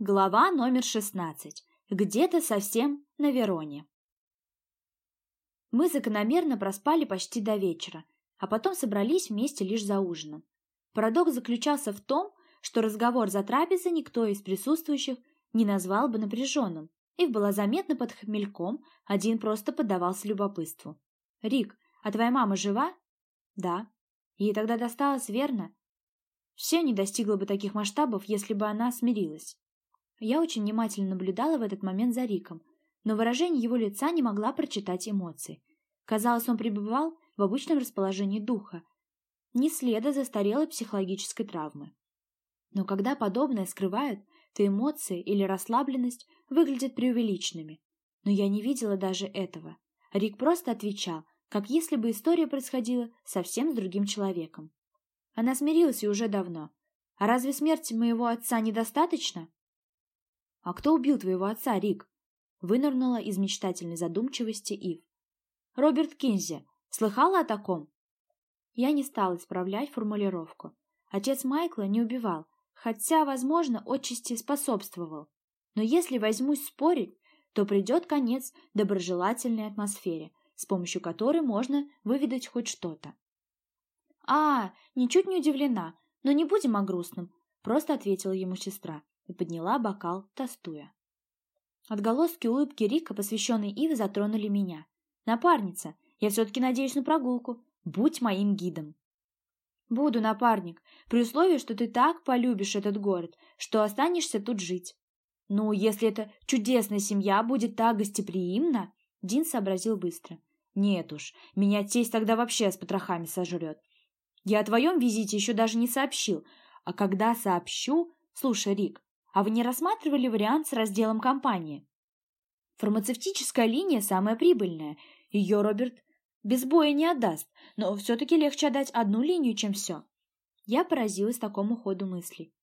Глава номер 16. Где-то совсем на Вероне. Мы закономерно проспали почти до вечера, а потом собрались вместе лишь за ужином. Парадокс заключался в том, что разговор за трапезой никто из присутствующих не назвал бы напряженным, и было заметно под хмельком, один просто поддавался любопытству. «Рик, а твоя мама жива?» «Да». «Ей тогда досталось, верно?» Все не достигло бы таких масштабов, если бы она смирилась. Я очень внимательно наблюдала в этот момент за Риком, но выражение его лица не могла прочитать эмоций. Казалось, он пребывал в обычном расположении духа, не следа застарелой психологической травмы. Но когда подобное скрывают, то эмоции или расслабленность выглядят преувеличенными. Но я не видела даже этого. Рик просто отвечал, как если бы история происходила совсем с другим человеком. Она смирилась и уже давно. А разве смерти моего отца недостаточно? «А кто убил твоего отца, Рик?» Вынырнула из мечтательной задумчивости Ив. «Роберт Кинзи. Слыхала о таком?» Я не стала исправлять формулировку. Отец Майкла не убивал, хотя, возможно, отчасти способствовал. Но если возьмусь спорить, то придет конец доброжелательной атмосфере, с помощью которой можно выведать хоть что-то. «А, ничуть не удивлена, но не будем о грустном», — просто ответила ему сестра и подняла бокал, тостуя. Отголоски улыбки Рика, посвященной Иве, затронули меня. «Напарница, я все-таки надеюсь на прогулку. Будь моим гидом». «Буду, напарник, при условии, что ты так полюбишь этот город, что останешься тут жить». «Ну, если эта чудесная семья будет так гостеприимна...» Дин сообразил быстро. «Нет уж, меня тесть тогда вообще с потрохами сожрет. Я о твоем визите еще даже не сообщил, а когда сообщу... Слушай, Рик, а вы не рассматривали вариант с разделом компании? Фармацевтическая линия самая прибыльная. Ее Роберт без боя не отдаст, но все-таки легче отдать одну линию, чем все. Я поразилась такому ходу мыслей.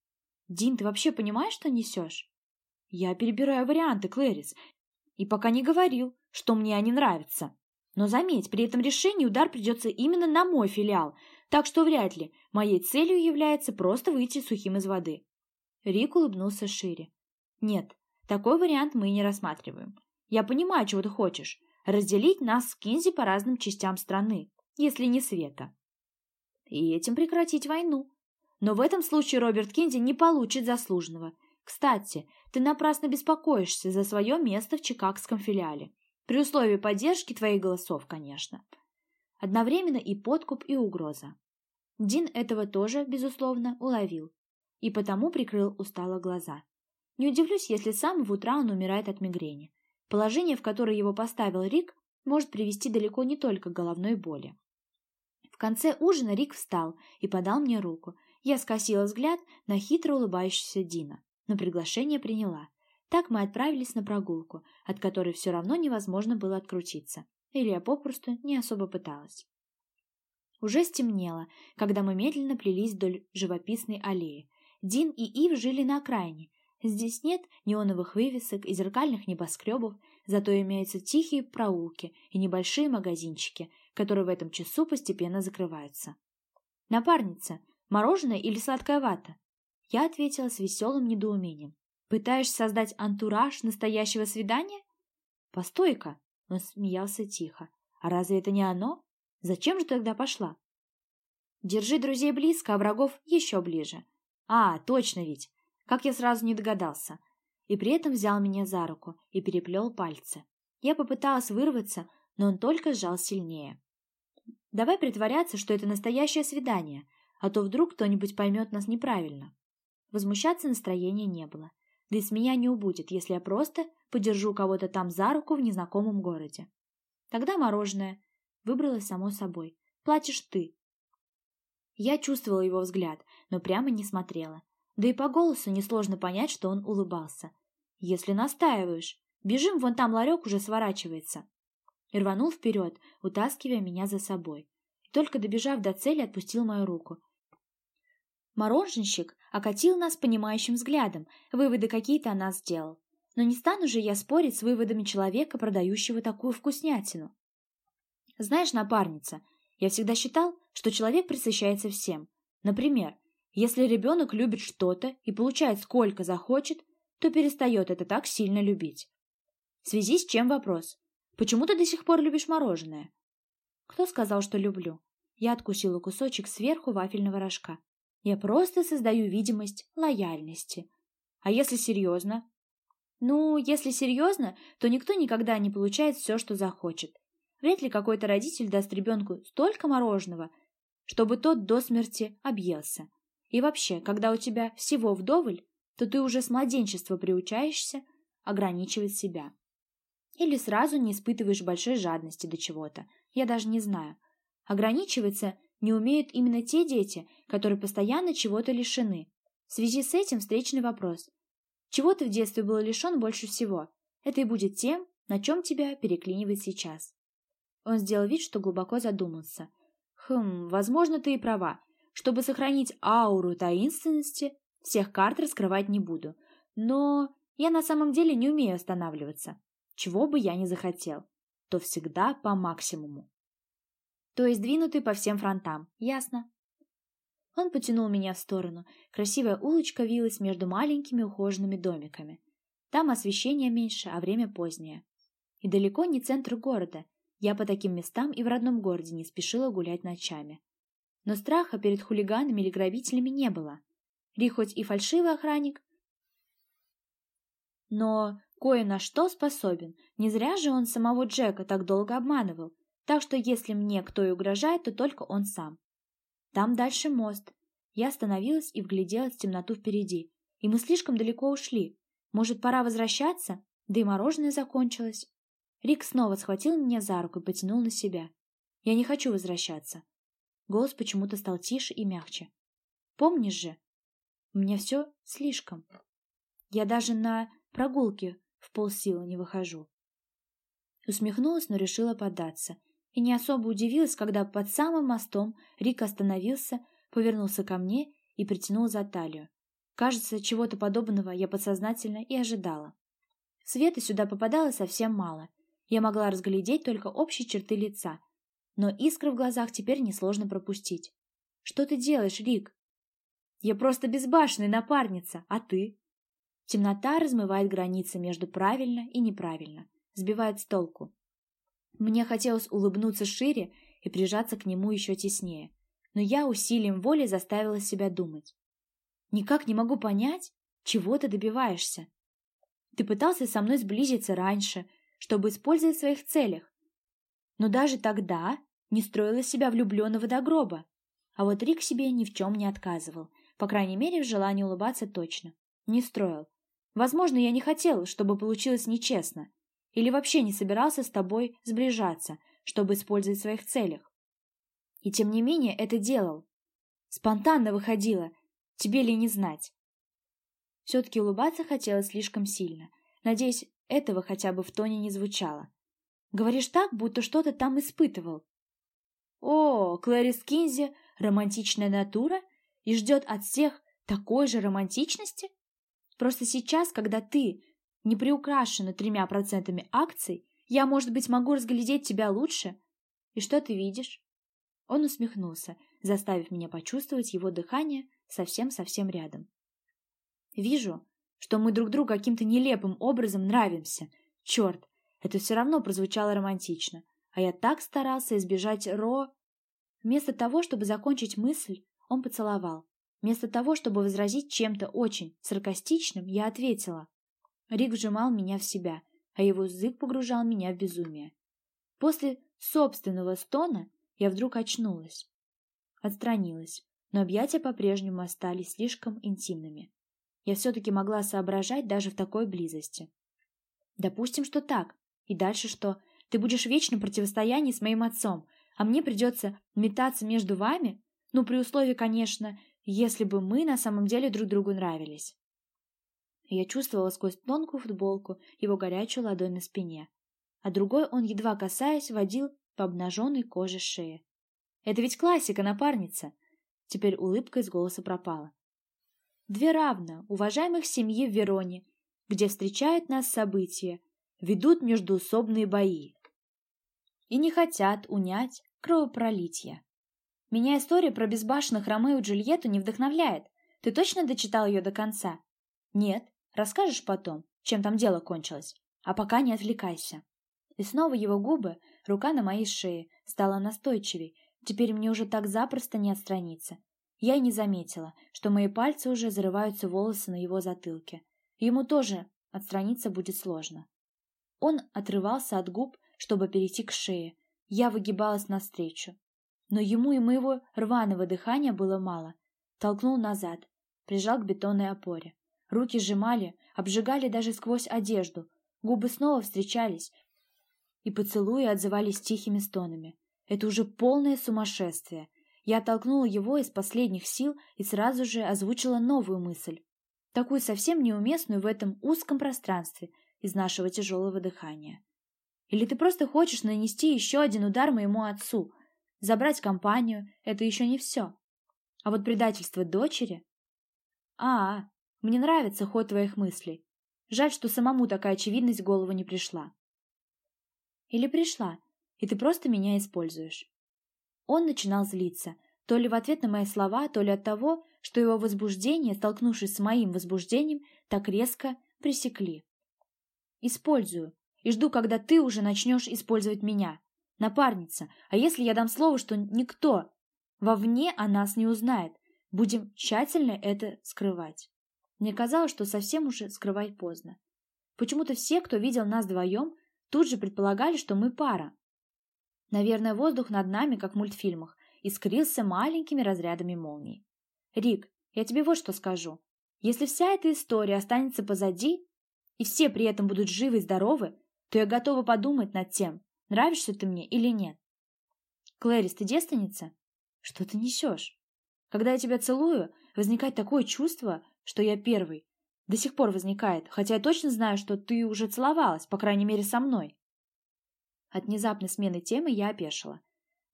«Дин, ты вообще понимаешь, что несешь?» «Я перебираю варианты, Клэрис, и пока не говорил, что мне они нравятся. Но заметь, при этом решении удар придется именно на мой филиал, так что вряд ли моей целью является просто выйти сухим из воды. Рик улыбнулся шире. «Нет, такой вариант мы не рассматриваем. Я понимаю, чего ты хочешь. Разделить нас с Кинзи по разным частям страны, если не света. И этим прекратить войну. Но в этом случае Роберт Кинзи не получит заслуженного. Кстати, ты напрасно беспокоишься за свое место в чикагском филиале. При условии поддержки твоих голосов, конечно. Одновременно и подкуп, и угроза. Дин этого тоже, безусловно, уловил и потому прикрыл устало глаза. Не удивлюсь, если с самого утра он умирает от мигрени. Положение, в которое его поставил Рик, может привести далеко не только к головной боли. В конце ужина Рик встал и подал мне руку. Я скосила взгляд на хитро улыбающегося Дина, но приглашение приняла. Так мы отправились на прогулку, от которой все равно невозможно было открутиться. Или я попросту не особо пыталась. Уже стемнело, когда мы медленно плелись вдоль живописной аллеи, Дин и Ив жили на окраине. Здесь нет неоновых вывесок и зеркальных небоскребов, зато имеются тихие проулки и небольшие магазинчики, которые в этом часу постепенно закрываются. «Напарница, мороженое или сладкая вата?» Я ответила с веселым недоумением. «Пытаешься создать антураж настоящего свидания?» «Постой-ка!» Он смеялся тихо. «А разве это не оно? Зачем же тогда пошла?» «Держи друзей близко, а врагов еще ближе. А, точно ведь! Как я сразу не догадался. И при этом взял меня за руку и переплел пальцы. Я попыталась вырваться, но он только сжал сильнее. Давай притворяться, что это настоящее свидание, а то вдруг кто-нибудь поймет нас неправильно. Возмущаться настроения не было. Да и с меня не убудет, если я просто подержу кого-то там за руку в незнакомом городе. Тогда мороженое. Выбралось само собой. Платишь ты. Я чувствовала его взгляд, но прямо не смотрела. Да и по голосу несложно понять, что он улыбался. «Если настаиваешь, бежим, вон там ларек уже сворачивается». И рванул вперед, утаскивая меня за собой. И только добежав до цели, отпустил мою руку. Мороженщик окатил нас понимающим взглядом, выводы какие-то о нас сделал. Но не стану же я спорить с выводами человека, продающего такую вкуснятину. Знаешь, напарница, я всегда считал, что человек присыщается всем. Например, если ребенок любит что-то и получает сколько захочет, то перестает это так сильно любить. В связи с чем вопрос? Почему ты до сих пор любишь мороженое? Кто сказал, что люблю? Я откусила кусочек сверху вафельного рожка. Я просто создаю видимость лояльности. А если серьезно? Ну, если серьезно, то никто никогда не получает все, что захочет. Вряд ли какой-то родитель даст ребенку столько мороженого, чтобы тот до смерти объелся. И вообще, когда у тебя всего вдоволь, то ты уже с младенчества приучаешься ограничивать себя. Или сразу не испытываешь большой жадности до чего-то. Я даже не знаю. Ограничиваться не умеют именно те дети, которые постоянно чего-то лишены. В связи с этим встречный вопрос. Чего ты в детстве был лишен больше всего? Это и будет тем, на чем тебя переклинивает сейчас. Он сделал вид, что глубоко задумался. Хм, возможно, ты и права. Чтобы сохранить ауру таинственности, всех карт раскрывать не буду. Но я на самом деле не умею останавливаться. Чего бы я ни захотел, то всегда по максимуму. То есть двинутый по всем фронтам, ясно? Он потянул меня в сторону. Красивая улочка вилась между маленькими ухоженными домиками. Там освещение меньше, а время позднее. И далеко не центр города. Я по таким местам и в родном городе не спешила гулять ночами. Но страха перед хулиганами или грабителями не было. Ри хоть и фальшивый охранник, но кое на что способен. Не зря же он самого Джека так долго обманывал. Так что если мне кто и угрожает, то только он сам. Там дальше мост. Я остановилась и вгляделась в темноту впереди. И мы слишком далеко ушли. Может, пора возвращаться? Да и мороженое закончилось. Рик снова схватил меня за руку и потянул на себя. Я не хочу возвращаться. Голос почему-то стал тише и мягче. Помнишь же? Меня все слишком. Я даже на прогулке в полсилы не выхожу. Усмехнулась, но решила поддаться и не особо удивилась, когда под самым мостом Рик остановился, повернулся ко мне и притянул за талию. Кажется, чего-то подобного я подсознательно и ожидала. Света сюда попадало совсем мало. Я могла разглядеть только общие черты лица, но искры в глазах теперь несложно пропустить. «Что ты делаешь, Рик?» «Я просто безбашенная напарница, а ты?» Темнота размывает границы между правильно и неправильно, сбивает с толку. Мне хотелось улыбнуться шире и прижаться к нему еще теснее, но я усилием воли заставила себя думать. Никак не могу понять, чего ты добиваешься. Ты пытался со мной сблизиться раньше, чтобы использовать в своих целях. Но даже тогда не строила себя влюбленного до гроба. А вот Рик себе ни в чем не отказывал, по крайней мере, в желании улыбаться точно. Не строил. Возможно, я не хотел, чтобы получилось нечестно, или вообще не собирался с тобой сближаться, чтобы использовать в своих целях. И тем не менее это делал. Спонтанно выходило, тебе ли не знать. Все-таки улыбаться хотелось слишком сильно. Надеюсь, этого хотя бы в тоне не звучало. Говоришь так, будто что-то там испытывал. О, Клэрис Кинзи — романтичная натура и ждет от всех такой же романтичности? Просто сейчас, когда ты не приукрашена тремя процентами акций, я, может быть, могу разглядеть тебя лучше. И что ты видишь?» Он усмехнулся, заставив меня почувствовать его дыхание совсем-совсем рядом. «Вижу, что мы друг другу каким-то нелепым образом нравимся. Черт, это все равно прозвучало романтично. А я так старался избежать Ро... Вместо того, чтобы закончить мысль, он поцеловал. Вместо того, чтобы возразить чем-то очень саркастичным, я ответила. Рик вжимал меня в себя, а его язык погружал меня в безумие. После собственного стона я вдруг очнулась. Отстранилась, но объятия по-прежнему остались слишком интимными. Я все-таки могла соображать даже в такой близости. Допустим, что так. И дальше что? Ты будешь в вечном противостоянии с моим отцом, а мне придется метаться между вами? Ну, при условии, конечно, если бы мы на самом деле друг другу нравились. Я чувствовала сквозь тонкую футболку его горячую ладонь на спине, а другой он, едва касаясь, водил по обнаженной коже шеи. «Это ведь классика, напарница!» Теперь улыбка из голоса пропала. «Две равно уважаемых семьи в Вероне, где встречают нас события, ведут междуусобные бои и не хотят унять кровопролитие. Меня история про безбашенных Ромео и Джульетту не вдохновляет. Ты точно дочитал ее до конца? Нет, Расскажешь потом, чем там дело кончилось. А пока не отвлекайся. И снова его губы, рука на моей шее, стала настойчивей. Теперь мне уже так запросто не отстраниться. Я и не заметила, что мои пальцы уже зарываются волосы на его затылке. Ему тоже отстраниться будет сложно. Он отрывался от губ, чтобы перейти к шее. Я выгибалась навстречу. Но ему и моего рваного дыхания было мало. Толкнул назад, прижал к бетонной опоре. Руки сжимали, обжигали даже сквозь одежду. Губы снова встречались, и поцелуи отзывались тихими стонами. Это уже полное сумасшествие. Я оттолкнула его из последних сил и сразу же озвучила новую мысль. Такую совсем неуместную в этом узком пространстве из нашего тяжелого дыхания. Или ты просто хочешь нанести еще один удар моему отцу? Забрать компанию — это еще не все. А вот предательство дочери... А, мне нравится ход твоих мыслей. Жаль, что самому такая очевидность в голову не пришла. Или пришла, и ты просто меня используешь. Он начинал злиться, то ли в ответ на мои слова, то ли от того, что его возбуждение, столкнувшись с моим возбуждением, так резко пресекли. Использую, и жду, когда ты уже начнешь использовать меня. Напарница, а если я дам слово, что никто вовне о нас не узнает, будем тщательно это скрывать. Мне казалось, что совсем уже скрывать поздно. Почему-то все, кто видел нас вдвоем, тут же предполагали, что мы пара. Наверное, воздух над нами, как в мультфильмах, искрился маленькими разрядами молний. «Рик, я тебе вот что скажу. Если вся эта история останется позади, и все при этом будут живы и здоровы, то я готова подумать над тем, нравишься ты мне или нет. Клэрис, ты девственница? Что ты несешь? Когда я тебя целую, возникает такое чувство, что я первый. До сих пор возникает, хотя я точно знаю, что ты уже целовалась, по крайней мере, со мной. От внезапной смены темы я опешила.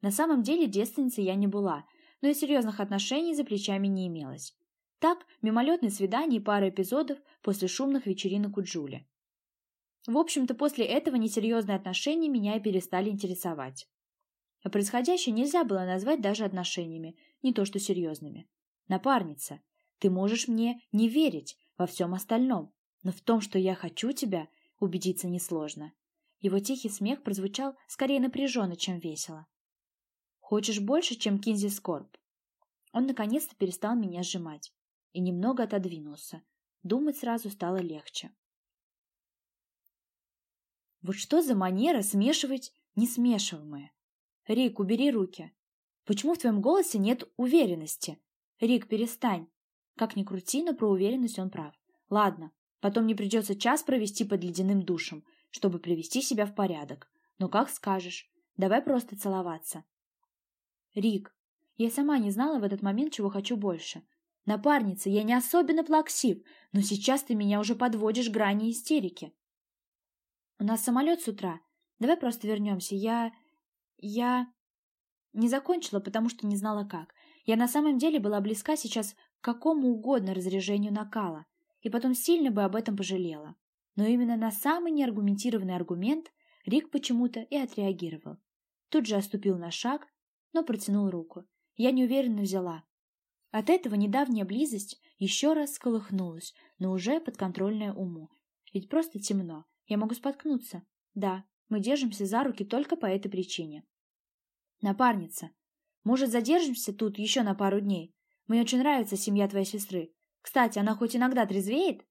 На самом деле девственницей я не была, но и серьезных отношений за плечами не имелось. Так, мимолетное свидание и пара эпизодов после шумных вечеринок у Джули. В общем-то, после этого несерьезные отношения меня и перестали интересовать. А происходящее нельзя было назвать даже отношениями, не то что серьезными. Напарница, ты можешь мне не верить во всем остальном, но в том, что я хочу тебя, убедиться несложно. Его тихий смех прозвучал скорее напряженно, чем весело. Хочешь больше, чем Кинзи Скорб? Он наконец-то перестал меня сжимать и немного отодвинулся. Думать сразу стало легче. Вот что за манера смешивать несмешиваемое? Рик, убери руки. Почему в твоем голосе нет уверенности? Рик, перестань. Как ни крути, но про уверенность он прав. Ладно, потом не придется час провести под ледяным душем, чтобы привести себя в порядок. Но как скажешь. Давай просто целоваться. Рик, я сама не знала в этот момент, чего хочу больше. Напарница, я не особенно плаксив, но сейчас ты меня уже подводишь грани истерики. У нас самолет с утра. Давай просто вернемся. Я... я... Не закончила, потому что не знала как. Я на самом деле была близка сейчас какому угодно разряжению накала, и потом сильно бы об этом пожалела. Но именно на самый неаргументированный аргумент Рик почему-то и отреагировал. Тут же оступил на шаг, но протянул руку. Я неуверенно взяла. От этого недавняя близость еще раз сколыхнулась, но уже подконтрольная уму. Ведь просто темно, я могу споткнуться. Да, мы держимся за руки только по этой причине. Напарница, может, задержимся тут еще на пару дней? Мне очень нравится семья твоей сестры. Кстати, она хоть иногда трезвеет?»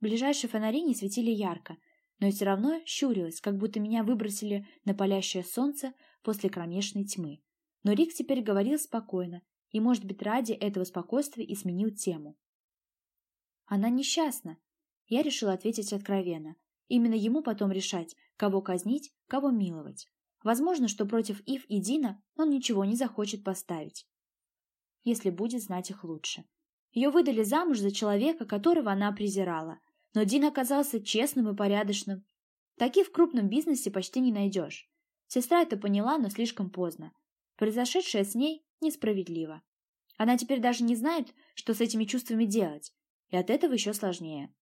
Ближайшие фонари не светили ярко, но все равно щурилась, как будто меня выбросили на палящее солнце после кромешной тьмы. Но Рик теперь говорил спокойно, и, может быть, ради этого спокойствия и сменил тему. «Она несчастна», — я решила ответить откровенно. Именно ему потом решать, кого казнить, кого миловать. Возможно, что против Ив и Дина он ничего не захочет поставить если будет знать их лучше. Ее выдали замуж за человека, которого она презирала, но Дин оказался честным и порядочным. Таких в крупном бизнесе почти не найдешь. Сестра это поняла, но слишком поздно. Произошедшее с ней несправедливо. Она теперь даже не знает, что с этими чувствами делать, и от этого еще сложнее.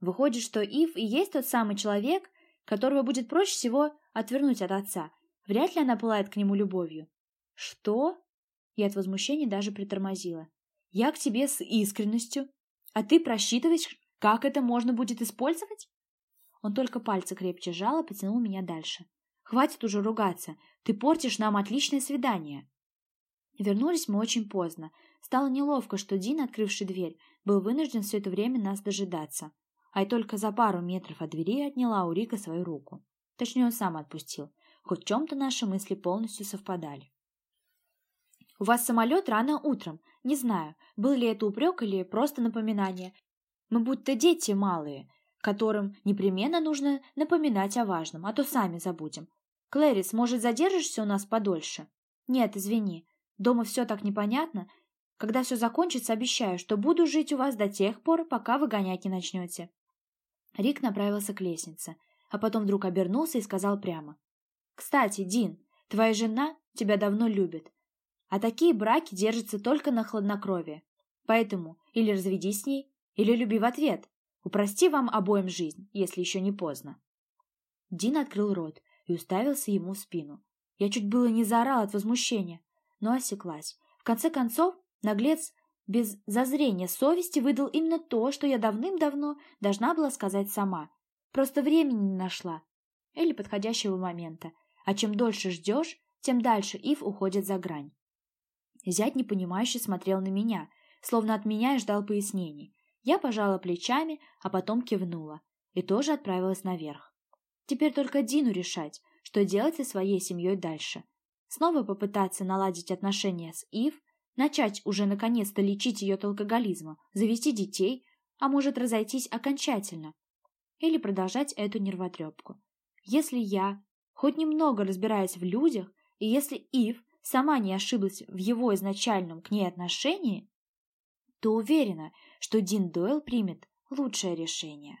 Выходит, что Ив и есть тот самый человек, которого будет проще всего отвернуть от отца. Вряд ли она пылает к нему любовью. Что? и от возмущения даже притормозила. «Я к тебе с искренностью, а ты просчитываешь Как это можно будет использовать? Он только пальцы крепче жал потянул меня дальше. Хватит уже ругаться, ты портишь нам отличное свидание. Вернулись мы очень поздно. Стало неловко, что Дин, открывший дверь, был вынужден все это время нас дожидаться. А я только за пару метров от двери отняла у Рика свою руку. Точнее, он сам отпустил. Хоть в чем-то наши мысли полностью совпадали. «У вас самолет рано утром. Не знаю, был ли это упрек или просто напоминание. Мы будто дети малые, которым непременно нужно напоминать о важном, а то сами забудем. Клэрис, может, задержишься у нас подольше? Нет, извини. Дома все так непонятно. Когда все закончится, обещаю, что буду жить у вас до тех пор, пока вы гонять не начнете. Рик направился к лестнице, а потом вдруг обернулся и сказал прямо. «Кстати, Дин, твоя жена тебя давно любит, а такие браки держатся только на хладнокровии. Поэтому или разведись с ней, или люби в ответ. Упрости вам обоим жизнь, если еще не поздно». Дин открыл рот и уставился ему в спину. Я чуть было не заорал от возмущения, но осеклась. В конце концов, наглец без зазрения совести выдал именно то, что я давным-давно должна была сказать сама. Просто времени не нашла. Или подходящего момента. А чем дольше ждешь, тем дальше Ив уходит за грань. Зять непонимающе смотрел на меня, словно от меня и ждал пояснений. Я пожала плечами, а потом кивнула и тоже отправилась наверх. Теперь только Дину решать, что делать со своей семьей дальше. Снова попытаться наладить отношения с Ив, начать уже наконец-то лечить ее от алкоголизма, завести детей, а может разойтись окончательно. Или продолжать эту нервотрепку. Если я хоть немного разбираюсь в людях, и если Ив сама не ошиблась в его изначальном к ней отношении, то уверена, что Дин Дойл примет лучшее решение.